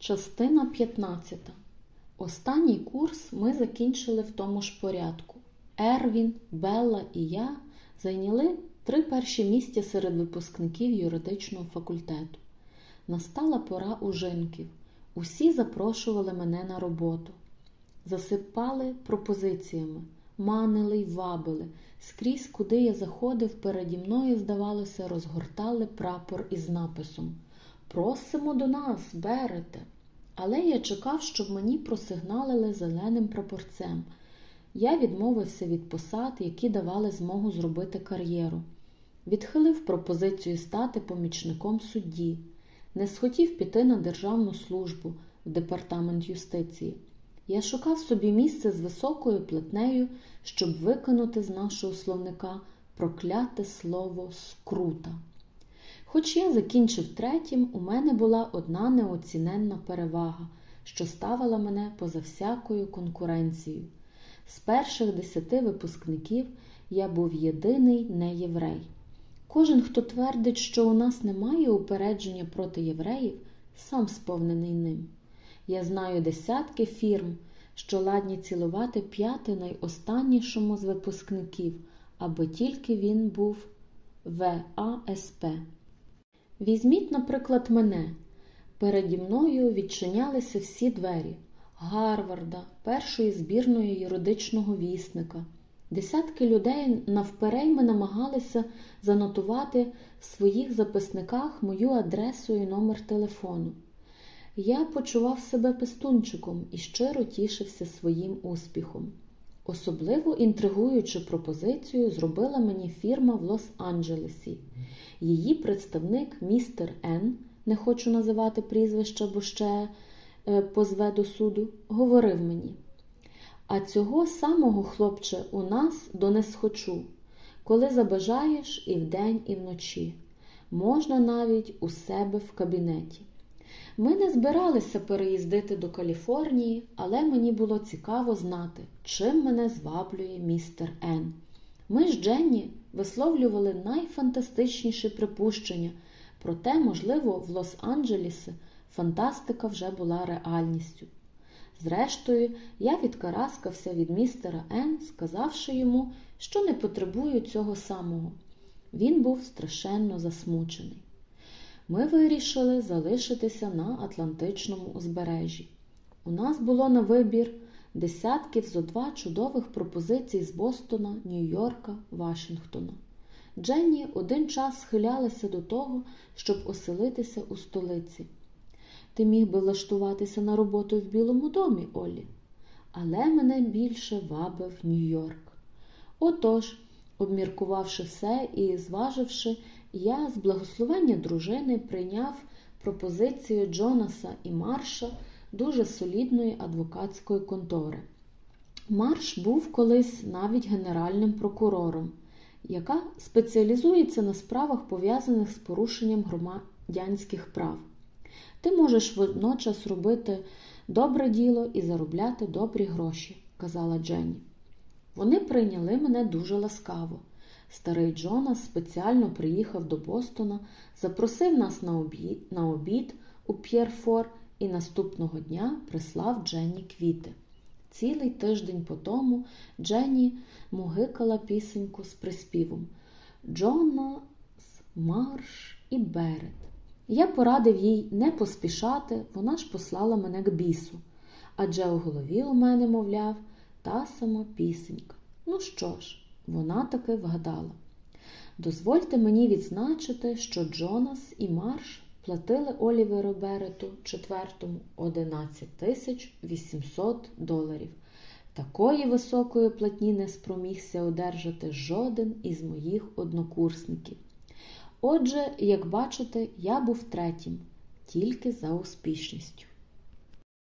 Частина 15. Останній курс ми закінчили в тому ж порядку. Ервін, Белла і я зайняли три перші місця серед випускників юридичного факультету. Настала пора ужинків. Усі запрошували мене на роботу. Засипали пропозиціями, манили й вабили. Скрізь, куди я заходив, переді мною, здавалося, розгортали прапор із написом Просимо до нас, берете. Але я чекав, щоб мені просигналили зеленим прапорцем. Я відмовився від посад, які давали змогу зробити кар'єру. Відхилив пропозицію стати помічником судді, не схотів піти на державну службу в департамент юстиції. Я шукав собі місце з високою плетнею, щоб викинути з нашого словника прокляте слово скрута. Хоч я закінчив третім, у мене була одна неоціненна перевага, що ставила мене поза всякою конкуренцією. З перших десяти випускників я був єдиний неєврей. Кожен, хто твердить, що у нас немає упередження проти євреїв, сам сповнений ним. Я знаю десятки фірм, що ладні цілувати п'яти найостаннішому з випускників, аби тільки він був ВАСП. Візьміть, наприклад, мене. Переді мною відчинялися всі двері Гарварда, першої збірної юридичного вісника. Десятки людей навперейми намагалися занотувати в своїх записниках мою адресу і номер телефону. Я почував себе пестунчиком і щиро тішився своїм успіхом. Особливо інтригуючу пропозицію зробила мені фірма в Лос-Анджелесі. Її представник містер Н, не хочу називати прізвища, бо ще е, позве до суду, говорив мені. А цього самого, хлопче, у нас донес хочу, коли забажаєш і вдень, і вночі. Можна навіть у себе в кабінеті. Ми не збиралися переїздити до Каліфорнії, але мені було цікаво знати, чим мене зваблює містер Н. Ми з Дженні висловлювали найфантастичніші припущення, проте, можливо, в Лос-Анджелесі фантастика вже була реальністю. Зрештою, я відкараскався від містера Н, сказавши йому, що не потребую цього самого. Він був страшенно засмучений. Ми вирішили залишитися на Атлантичному узбережжі. У нас було на вибір десятків зо два чудових пропозицій з Бостона, Нью-Йорка, Вашингтона. Дженні один час схилялася до того, щоб оселитися у столиці. Ти міг би влаштуватися на роботу в Білому домі, Олі. Але мене більше вабив Нью-Йорк. Отож, обміркувавши все і зваживши, я з благословення дружини прийняв пропозицію Джонаса і Марша дуже солідної адвокатської контори. Марш був колись навіть генеральним прокурором, яка спеціалізується на справах, пов'язаних з порушенням громадянських прав. Ти можеш водночас робити добре діло і заробляти добрі гроші, казала Дженні. Вони прийняли мене дуже ласкаво. Старий Джонас спеціально приїхав до Бостона, запросив нас на обід, на обід у П'єрфор і наступного дня прислав Дженні квіти. Цілий тиждень по тому Дженні мугикала пісеньку з приспівом Джонас, Марш і Берет. Я порадив їй не поспішати, вона ж послала мене к бісу. Адже у голові у мене, мовляв, та сама пісенька. Ну що ж, вона таки вгадала. Дозвольте мені відзначити, що Джонас і Марш платили Оліверу Берету четвертому 11 тисяч 800 доларів. Такої високої платні не спромігся одержати жоден із моїх однокурсників. Отже, як бачите, я був третім, тільки за успішністю.